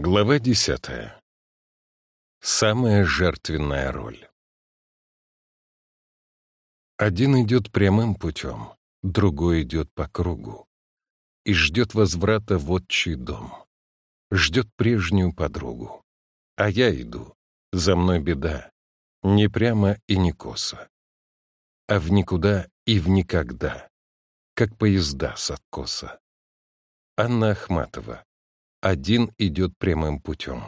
Глава десятая. Самая жертвенная роль. Один идет прямым путем, другой идет по кругу и ждет возврата в отчий дом, ждет прежнюю подругу. А я иду, за мной беда, не прямо и не косо, а в никуда и в никогда, как поезда с откоса. Анна Ахматова один идет прямым путем.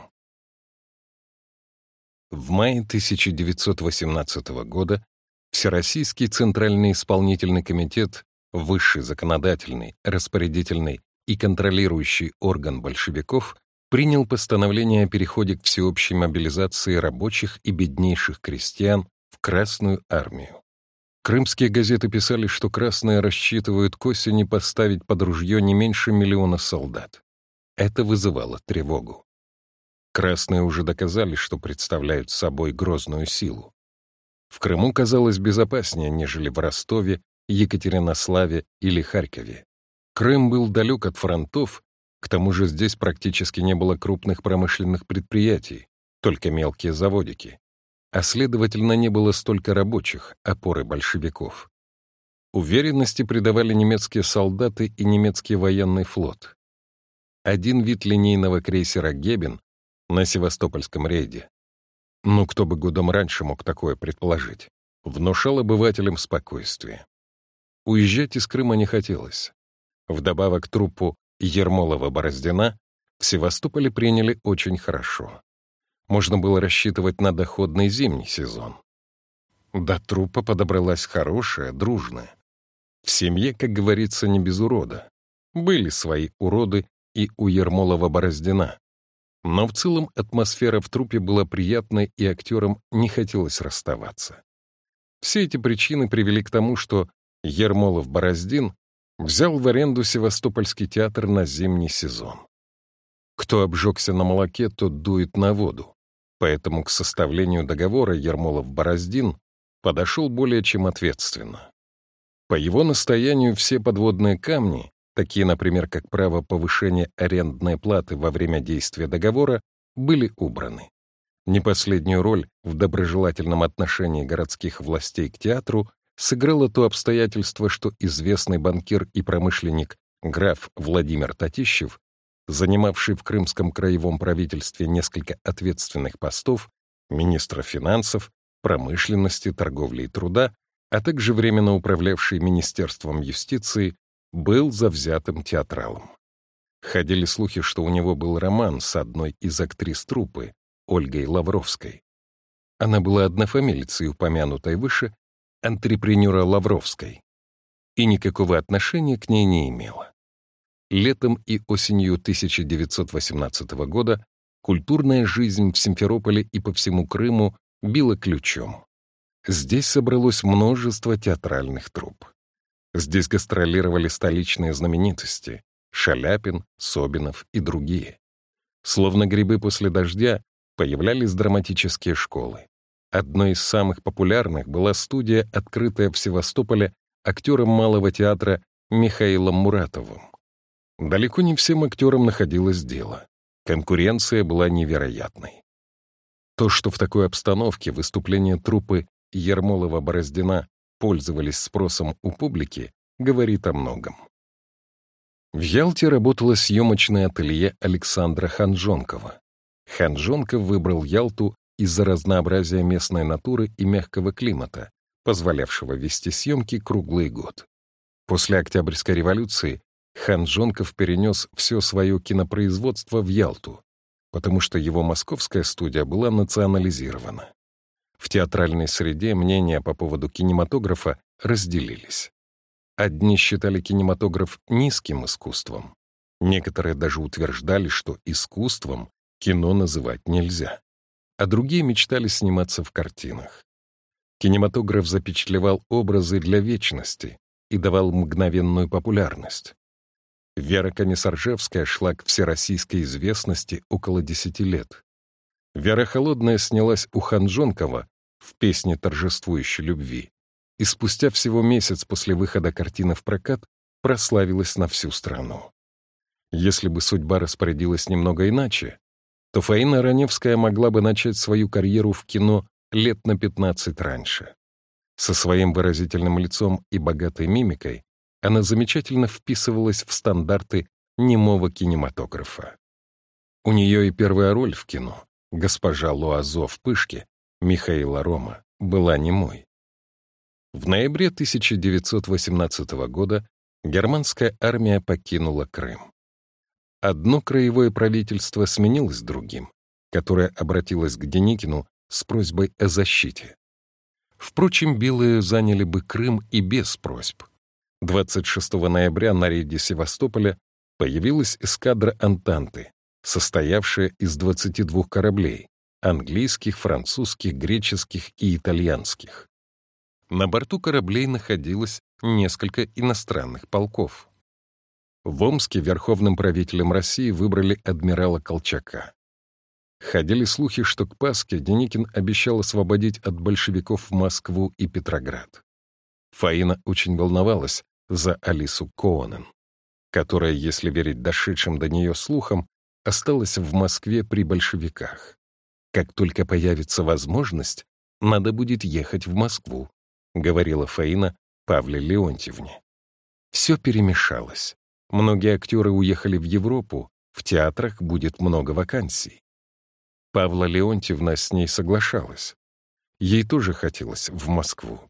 В мае 1918 года Всероссийский Центральный исполнительный комитет, высший законодательный, распорядительный и контролирующий орган большевиков, принял постановление о переходе к всеобщей мобилизации рабочих и беднейших крестьян в Красную армию. Крымские газеты писали, что красные рассчитывают к осени поставить под ружье не меньше миллиона солдат. Это вызывало тревогу. Красные уже доказали, что представляют собой грозную силу. В Крыму казалось безопаснее, нежели в Ростове, Екатеринославе или Харькове. Крым был далек от фронтов, к тому же здесь практически не было крупных промышленных предприятий, только мелкие заводики, а следовательно не было столько рабочих, опоры большевиков. Уверенности придавали немецкие солдаты и немецкий военный флот один вид линейного крейсера «Гебен» на Севастопольском рейде. Ну, кто бы годом раньше мог такое предположить? Внушал обывателям спокойствие. Уезжать из Крыма не хотелось. Вдобавок труппу Ермолова-Бороздина в Севастополе приняли очень хорошо. Можно было рассчитывать на доходный зимний сезон. До трупа подобралась хорошая, дружная. В семье, как говорится, не без урода. Были свои уроды и у Ермолова-Бороздина. Но в целом атмосфера в трупе была приятной, и актерам не хотелось расставаться. Все эти причины привели к тому, что Ермолов-Бороздин взял в аренду Севастопольский театр на зимний сезон. Кто обжегся на молоке, тот дует на воду. Поэтому к составлению договора Ермолов-Бороздин подошел более чем ответственно. По его настоянию все подводные камни такие, например, как право повышения арендной платы во время действия договора, были убраны. Не последнюю роль в доброжелательном отношении городских властей к театру сыграло то обстоятельство, что известный банкир и промышленник граф Владимир Татищев, занимавший в Крымском краевом правительстве несколько ответственных постов, министра финансов, промышленности, торговли и труда, а также временно управлявший Министерством юстиции, был завзятым театралом. Ходили слухи, что у него был роман с одной из актрис труппы, Ольгой Лавровской. Она была однофамилицей, упомянутой выше, антрепренера Лавровской, и никакого отношения к ней не имела. Летом и осенью 1918 года культурная жизнь в Симферополе и по всему Крыму била ключом. Здесь собралось множество театральных труп. Здесь гастролировали столичные знаменитости — Шаляпин, Собинов и другие. Словно грибы после дождя появлялись драматические школы. Одной из самых популярных была студия, открытая в Севастополе актером Малого театра Михаилом Муратовым. Далеко не всем актерам находилось дело. Конкуренция была невероятной. То, что в такой обстановке выступление труппы Ермолова-Бороздина пользовались спросом у публики, говорит о многом. В Ялте работало съемочное ателье Александра Ханжонкова. Ханжонков выбрал Ялту из-за разнообразия местной натуры и мягкого климата, позволявшего вести съемки круглый год. После Октябрьской революции Ханжонков перенес все свое кинопроизводство в Ялту, потому что его московская студия была национализирована. В театральной среде мнения по поводу кинематографа разделились. Одни считали кинематограф низким искусством. Некоторые даже утверждали, что искусством кино называть нельзя. А другие мечтали сниматься в картинах. Кинематограф запечатлевал образы для вечности и давал мгновенную популярность. Вера Комиссаржевская шла к всероссийской известности около десяти лет. Вера Холодная снялась у Ханжонкова в песне торжествующей любви, и спустя всего месяц после выхода картины в прокат прославилась на всю страну. Если бы судьба распорядилась немного иначе, то Фаина Раневская могла бы начать свою карьеру в кино лет на 15 раньше. Со своим выразительным лицом и богатой мимикой она замечательно вписывалась в стандарты немого кинематографа. У нее и первая роль в кино, госпожа Луазо в «Пышке», Михаила Рома, была немой. В ноябре 1918 года германская армия покинула Крым. Одно краевое правительство сменилось другим, которое обратилось к Деникину с просьбой о защите. Впрочем, белые заняли бы Крым и без просьб. 26 ноября на рейде Севастополя появилась эскадра «Антанты», состоявшая из 22 кораблей — английских, французских, греческих и итальянских. На борту кораблей находилось несколько иностранных полков. В Омске верховным правителем России выбрали адмирала Колчака. Ходили слухи, что к Пасхе Деникин обещал освободить от большевиков Москву и Петроград. Фаина очень волновалась за Алису Коонен, которая, если верить дошедшим до нее слухам, осталась в Москве при большевиках. Как только появится возможность, надо будет ехать в Москву, говорила Фаина Павле Леонтьевне. Все перемешалось. Многие актеры уехали в Европу, в театрах будет много вакансий. Павла Леонтьевна с ней соглашалась. Ей тоже хотелось в Москву.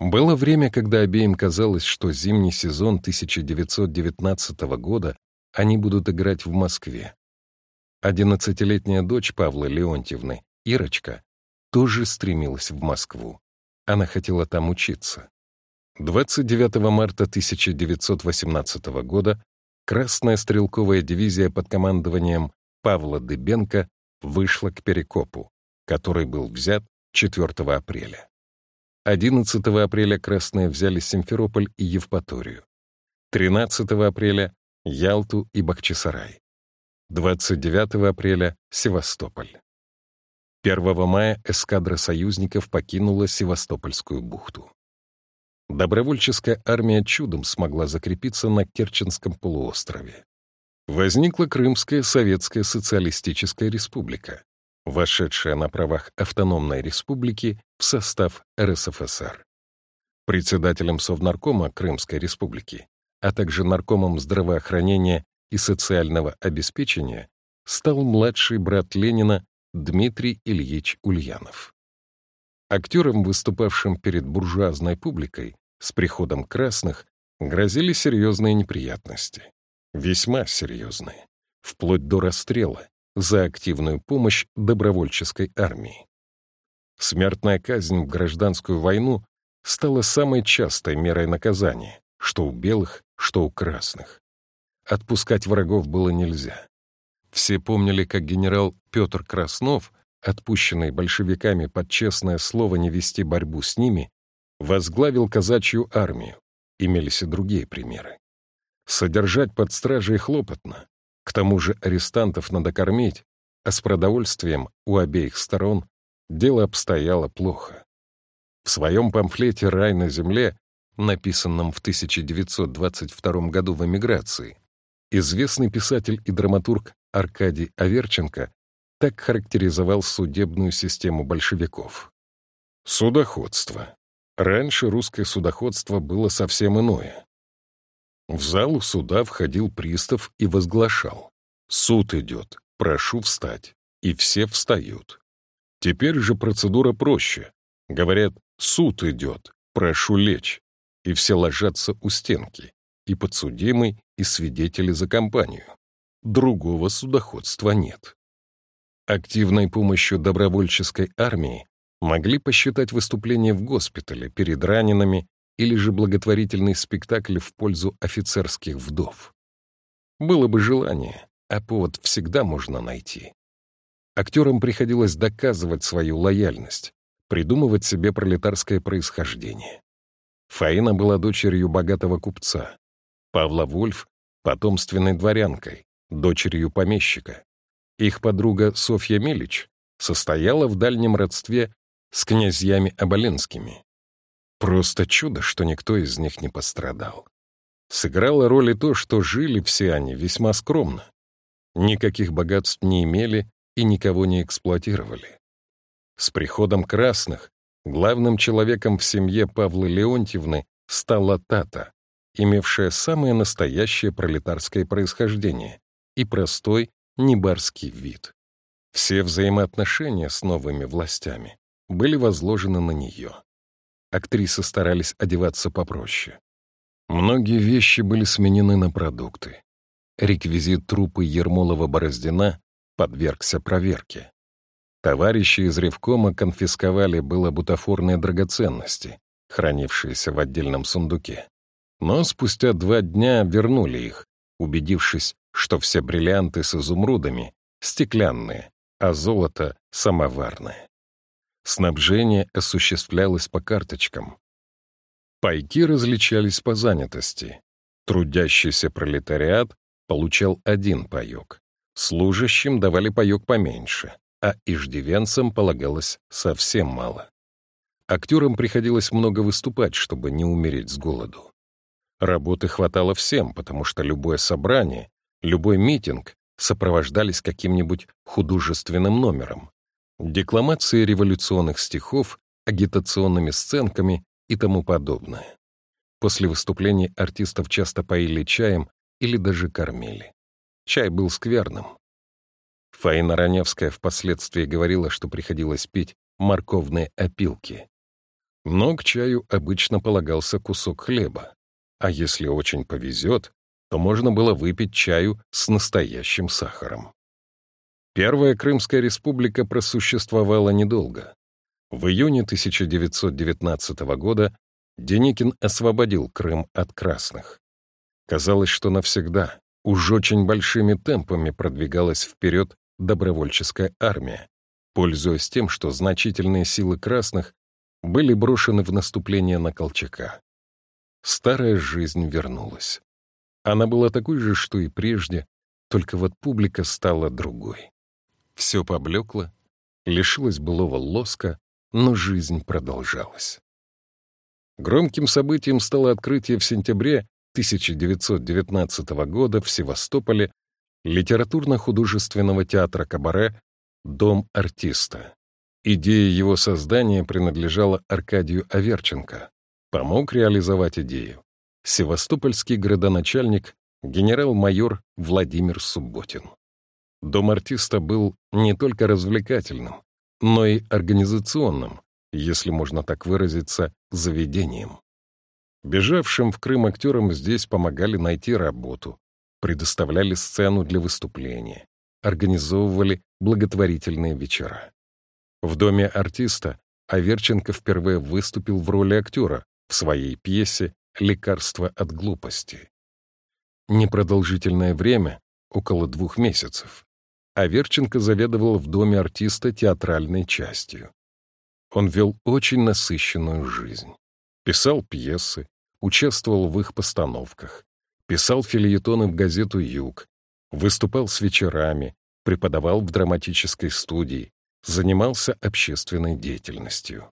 Было время, когда обеим казалось, что зимний сезон 1919 года они будут играть в Москве. Одиннадцатилетняя дочь Павла Леонтьевны, Ирочка, тоже стремилась в Москву. Она хотела там учиться. 29 марта 1918 года Красная стрелковая дивизия под командованием Павла Дыбенко вышла к Перекопу, который был взят 4 апреля. 11 апреля красные взяли Симферополь и Евпаторию. 13 апреля — Ялту и Бахчисарай. 29 апреля — Севастополь. 1 мая эскадра союзников покинула Севастопольскую бухту. Добровольческая армия чудом смогла закрепиться на Керченском полуострове. Возникла Крымская Советская Социалистическая Республика, вошедшая на правах автономной республики в состав РСФСР. Председателем Совнаркома Крымской Республики, а также наркомом здравоохранения и социального обеспечения стал младший брат Ленина Дмитрий Ильич Ульянов. Актерам, выступавшим перед буржуазной публикой, с приходом красных грозили серьезные неприятности весьма серьезные, вплоть до расстрела за активную помощь добровольческой армии. Смертная казнь в гражданскую войну стала самой частой мерой наказания, что у белых, что у красных. Отпускать врагов было нельзя. Все помнили, как генерал Петр Краснов, отпущенный большевиками под честное слово не вести борьбу с ними, возглавил казачью армию. Имелись и другие примеры. Содержать под стражей хлопотно. К тому же арестантов надо кормить, а с продовольствием у обеих сторон дело обстояло плохо. В своем памфлете «Рай на земле», написанном в 1922 году в эмиграции, известный писатель и драматург Аркадий Аверченко так характеризовал судебную систему большевиков. Судоходство. Раньше русское судоходство было совсем иное. В залу суда входил пристав и возглашал. «Суд идет, прошу встать». И все встают. Теперь же процедура проще. Говорят, суд идет, прошу лечь. И все ложатся у стенки. И подсудимый, и свидетели за компанию. Другого судоходства нет. Активной помощью добровольческой армии могли посчитать выступление в госпитале перед ранеными или же благотворительный спектакль в пользу офицерских вдов. Было бы желание, а повод всегда можно найти. Актерам приходилось доказывать свою лояльность, придумывать себе пролетарское происхождение. Фаина была дочерью богатого купца, Павла Вольф — потомственной дворянкой, дочерью помещика. Их подруга Софья Милич состояла в дальнем родстве с князьями Оболенскими. Просто чудо, что никто из них не пострадал. Сыграло роль и то, что жили все они весьма скромно. Никаких богатств не имели, и никого не эксплуатировали. С приходом красных главным человеком в семье Павлы Леонтьевны стала Тата, имевшая самое настоящее пролетарское происхождение и простой небарский вид. Все взаимоотношения с новыми властями были возложены на нее. Актрисы старались одеваться попроще. Многие вещи были сменены на продукты. Реквизит трупы Ермолова-Бороздина подвергся проверке. Товарищи из Ревкома конфисковали было бутафорные драгоценности, хранившиеся в отдельном сундуке. Но спустя два дня вернули их, убедившись, что все бриллианты с изумрудами стеклянные, а золото — самоварное. Снабжение осуществлялось по карточкам. Пайки различались по занятости. Трудящийся пролетариат получал один паёк, служащим давали паёк поменьше, а иждивенцам полагалось совсем мало. Актерам приходилось много выступать, чтобы не умереть с голоду. Работы хватало всем, потому что любое собрание, любой митинг сопровождались каким-нибудь художественным номером, декламацией революционных стихов, агитационными сценками и тому подобное. После выступлений артистов часто поили чаем или даже кормили. Чай был скверным. Фаина Раневская впоследствии говорила, что приходилось пить морковные опилки. Но к чаю обычно полагался кусок хлеба, а если очень повезет, то можно было выпить чаю с настоящим сахаром. Первая Крымская республика просуществовала недолго. В июне 1919 года Деникин освободил Крым от красных. Казалось, что навсегда, уж очень большими темпами продвигалась вперед добровольческая армия, пользуясь тем, что значительные силы красных были брошены в наступление на Колчака. Старая жизнь вернулась. Она была такой же, что и прежде, только вот публика стала другой. Все поблекло, лишилось былого лоска, но жизнь продолжалась. Громким событием стало открытие в сентябре 1919 года в Севастополе литературно-художественного театра «Кабаре» «Дом артиста». Идея его создания принадлежала Аркадию Аверченко. Помог реализовать идею севастопольский градоначальник генерал-майор Владимир Субботин. Дом артиста был не только развлекательным, но и организационным, если можно так выразиться, заведением. Бежавшим в Крым актерам здесь помогали найти работу, предоставляли сцену для выступления, организовывали благотворительные вечера. В доме артиста Аверченко впервые выступил в роли актера в своей пьесе лекарство от глупости. Непродолжительное время, около двух месяцев, Аверченко заведовал в доме артиста театральной частью. Он вел очень насыщенную жизнь. Писал пьесы, участвовал в их постановках, писал фильетоны в газету «Юг», выступал с вечерами, преподавал в драматической студии, занимался общественной деятельностью.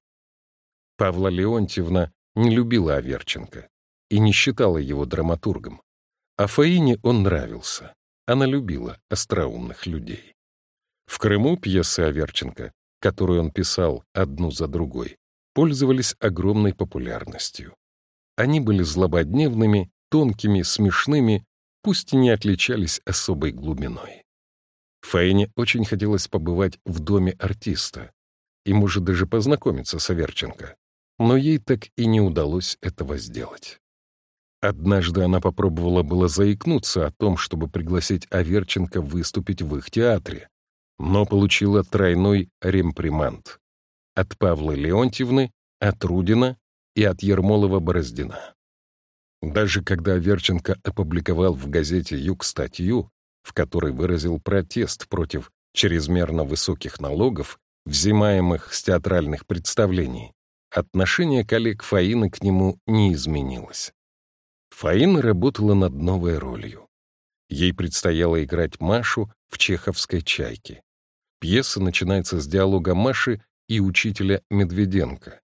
Павла Леонтьевна не любила Аверченко и не считала его драматургом. А Фаине он нравился. Она любила остроумных людей. В Крыму пьесы Аверченко, которую он писал одну за другой, пользовались огромной популярностью. Они были злободневными, тонкими, смешными, пусть и не отличались особой глубиной. Фаине очень хотелось побывать в доме артиста и, может, даже познакомиться с Аверченко, но ей так и не удалось этого сделать. Однажды она попробовала было заикнуться о том, чтобы пригласить Аверченко выступить в их театре, но получила тройной ремпримант от Павлы Леонтьевны, от Рудина и от Ермолова-Бороздина. Даже когда Аверченко опубликовал в газете «Юг» статью, в которой выразил протест против чрезмерно высоких налогов, взимаемых с театральных представлений, отношение коллег Фаины к нему не изменилось. Фаина работала над новой ролью. Ей предстояло играть Машу в чеховской «Чайке». Пьеса начинается с диалога Маши и учителя Медведенко.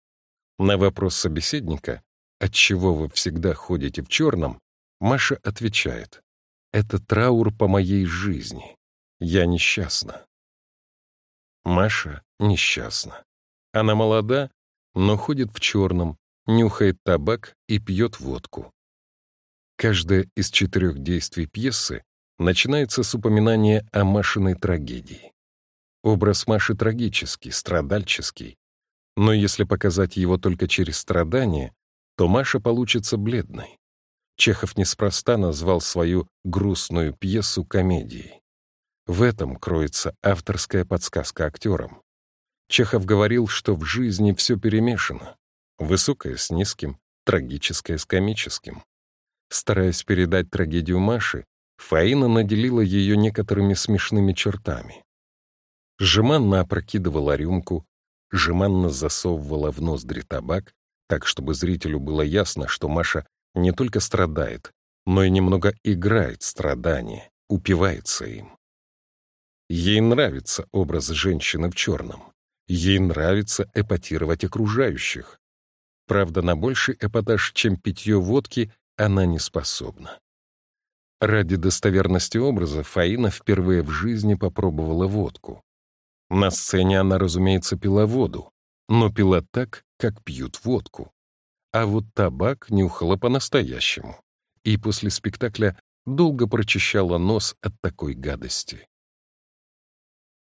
На вопрос собеседника «Отчего вы всегда ходите в черном?» Маша отвечает «Это траур по моей жизни. Я несчастна». Маша несчастна. Она молода, но ходит в черном, нюхает табак и пьет водку. Каждое из четырех действий пьесы начинается с упоминания о Машиной трагедии. Образ Маши трагический, страдальческий, но если показать его только через страдания, то Маша получится бледной. Чехов неспроста назвал свою грустную пьесу комедией. В этом кроется авторская подсказка актерам. Чехов говорил, что в жизни все перемешано. Высокое с низким, трагическое с комическим. Стараясь передать трагедию Маши, Фаина наделила ее некоторыми смешными чертами. Жеманно опрокидывала рюмку, жеманно засовывала в ноздри табак, так, чтобы зрителю было ясно, что Маша не только страдает, но и немного играет страдания, упивается им. Ей нравится образ женщины в черном. Ей нравится эпатировать окружающих. Правда, на больший эпатаж, чем питье водки, она не способна. Ради достоверности образа Фаина впервые в жизни попробовала водку. На сцене она, разумеется, пила воду, но пила так, как пьют водку. А вот табак нюхала по-настоящему. И после спектакля долго прочищала нос от такой гадости.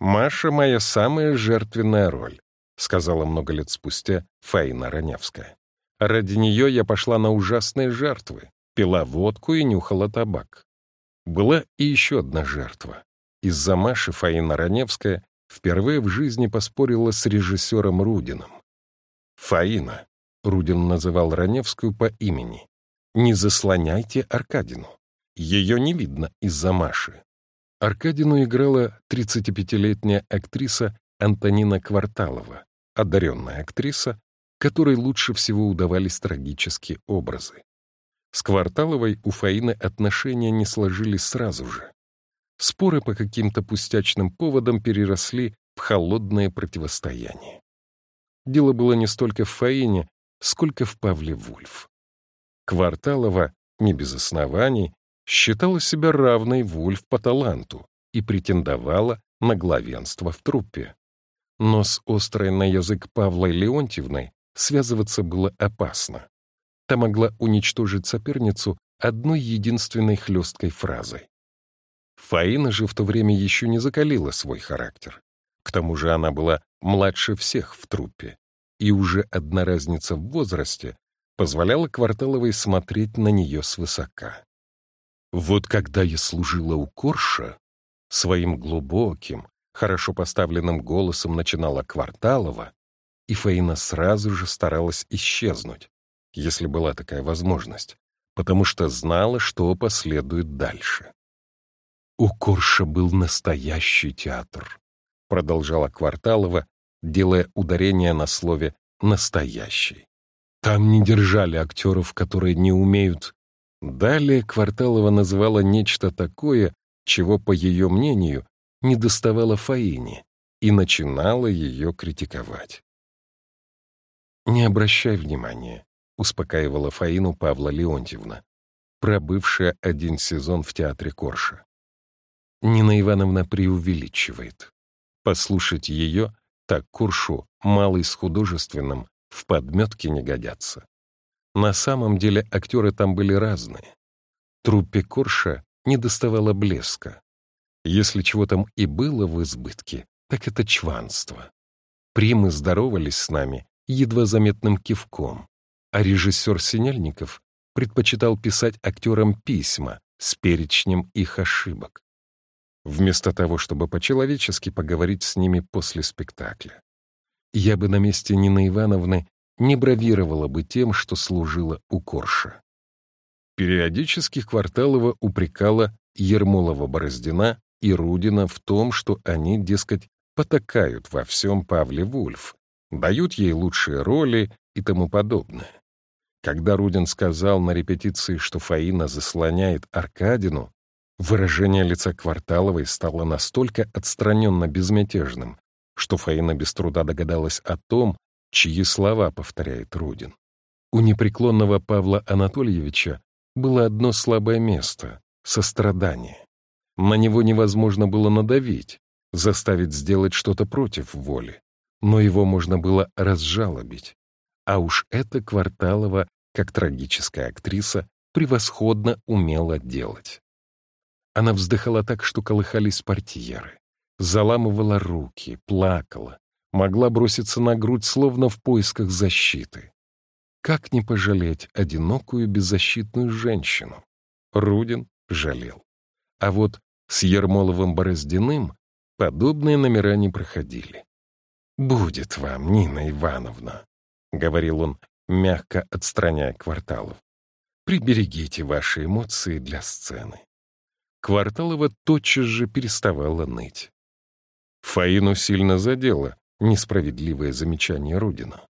«Маша — моя самая жертвенная роль», — сказала много лет спустя Фаина Ранявская. «Ради нее я пошла на ужасные жертвы, пила водку и нюхала табак. Была и еще одна жертва. Из-за Маши Фаина Раневская впервые в жизни поспорила с режиссером Рудиным. «Фаина», — Рудин называл Раневскую по имени, — «не заслоняйте Аркадину. Ее не видно из-за Маши». Аркадину играла 35-летняя актриса Антонина Кварталова, одаренная актриса, которой лучше всего удавались трагические образы. С Кварталовой у Фаины отношения не сложились сразу же. Споры по каким-то пустячным поводам переросли в холодное противостояние. Дело было не столько в Фаине, сколько в Павле Вульф. Кварталова, не без оснований, считала себя равной Вульф по таланту и претендовала на главенство в труппе. Но с острой на язык Павлой Леонтьевной связываться было опасно. Та могла уничтожить соперницу одной единственной хлесткой фразой. Фаина же в то время еще не закалила свой характер. К тому же она была младше всех в труппе, и уже одна разница в возрасте позволяла Кварталовой смотреть на нее свысока. Вот когда я служила у Корша, своим глубоким, хорошо поставленным голосом начинала Кварталова, и Фаина сразу же старалась исчезнуть, если была такая возможность, потому что знала, что последует дальше. «У Корша был настоящий театр», — продолжала Кварталова, делая ударение на слове «настоящий». Там не держали актеров, которые не умеют. Далее Кварталова называла нечто такое, чего, по ее мнению, не доставало Фаине, и начинала ее критиковать. «Не обращай внимания», — успокаивала Фаину Павла Леонтьевна, пробывшая один сезон в театре Корша. Нина Ивановна преувеличивает. Послушать ее, так Куршу, малый с художественным, в подметке не годятся. На самом деле актеры там были разные. Труппе Корша не доставало блеска. Если чего там и было в избытке, так это чванство. Примы здоровались с нами едва заметным кивком, а режиссер Синельников предпочитал писать актерам письма с перечнем их ошибок, вместо того, чтобы по-человечески поговорить с ними после спектакля. Я бы на месте Нины Ивановны не бравировала бы тем, что служила у Корша. Периодически Кварталова упрекала Ермолова-Бороздина и Рудина в том, что они, дескать, потакают во всем Павле Вульф, дают ей лучшие роли и тому подобное. Когда Рудин сказал на репетиции, что Фаина заслоняет Аркадину, выражение лица Кварталовой стало настолько отстраненно безмятежным, что Фаина без труда догадалась о том, чьи слова повторяет Рудин. У непреклонного Павла Анатольевича было одно слабое место — сострадание. На него невозможно было надавить, заставить сделать что-то против воли, но его можно было разжалобить. А уж эта Кварталова, как трагическая актриса, превосходно умела делать. Она вздыхала так, что колыхались портьеры, заламывала руки, плакала, могла броситься на грудь, словно в поисках защиты. Как не пожалеть одинокую беззащитную женщину? Рудин жалел. А вот с Ермоловым-Бороздиным подобные номера не проходили. «Будет вам, Нина Ивановна», — говорил он, мягко отстраняя Кварталов. «Приберегите ваши эмоции для сцены». Кварталова тотчас же переставала ныть. Фаину сильно задело несправедливое замечание Рудина.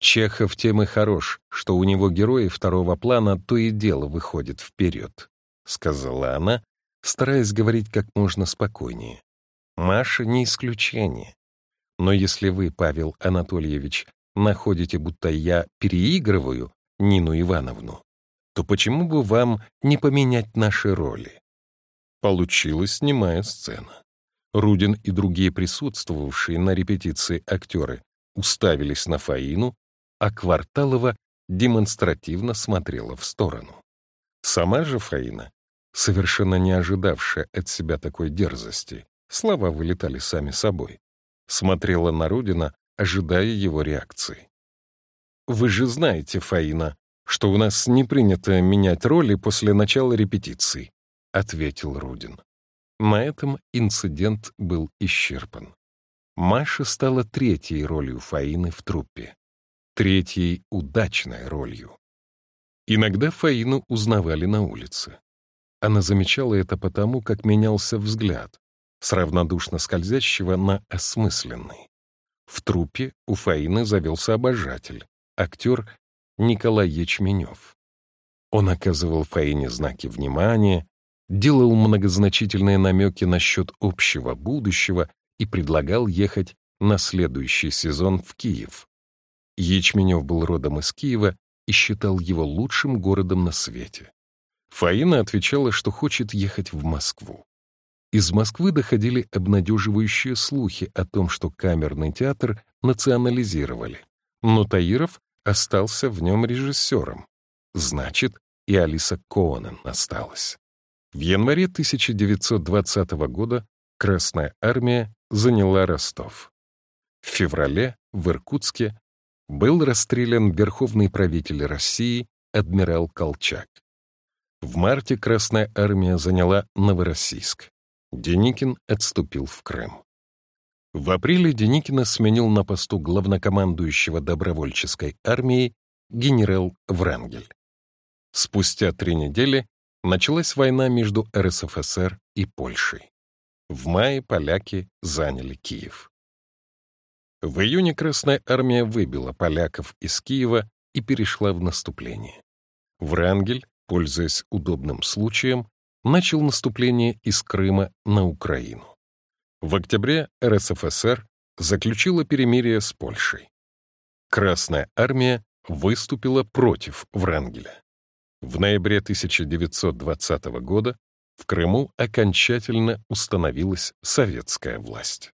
Чехов тем и хорош, что у него герои второго плана то и дело выходят вперед, — сказала она, стараясь говорить как можно спокойнее. Маша не исключение. Но если вы, Павел Анатольевич, находите, будто я переигрываю Нину Ивановну, то почему бы вам не поменять наши роли? Получилась снимая сцена. Рудин и другие присутствовавшие на репетиции актеры уставились на Фаину, а Кварталова демонстративно смотрела в сторону. Сама же Фаина, совершенно не ожидавшая от себя такой дерзости, слова вылетали сами собой, смотрела на Рудина, ожидая его реакции. «Вы же знаете, Фаина, что у нас не принято менять роли после начала репетиции», — ответил Рудин. На этом инцидент был исчерпан. Маша стала третьей ролью Фаины в труппе. Третьей удачной ролью. Иногда Фаину узнавали на улице. Она замечала это потому, как менялся взгляд, с равнодушно скользящего на осмысленный. В труппе у Фаины завелся обожатель, актер Николай Ячменев. Он оказывал Фаине знаки внимания, делал многозначительные намеки насчет общего будущего и предлагал ехать на следующий сезон в Киев. Ячменев был родом из Киева и считал его лучшим городом на свете. Фаина отвечала, что хочет ехать в Москву. Из Москвы доходили обнадеживающие слухи о том, что камерный театр национализировали, но Таиров остался в нем режиссером. Значит, и Алиса Коонен осталась. В январе 1920 года Красная армия заняла Ростов. В феврале в Иркутске был расстрелян верховный правитель России адмирал Колчак. В марте Красная армия заняла Новороссийск. Деникин отступил в Крым. В апреле Деникина сменил на посту главнокомандующего добровольческой армии генерал Врангель. Спустя три недели началась война между РСФСР и Польшей. В мае поляки заняли Киев. В июне Красная армия выбила поляков из Киева и перешла в наступление. Врангель, пользуясь удобным случаем, начал наступление из Крыма на Украину. В октябре РСФСР заключила перемирие с Польшей. Красная армия выступила против Врангеля. В ноябре 1920 года в Крыму окончательно установилась советская власть.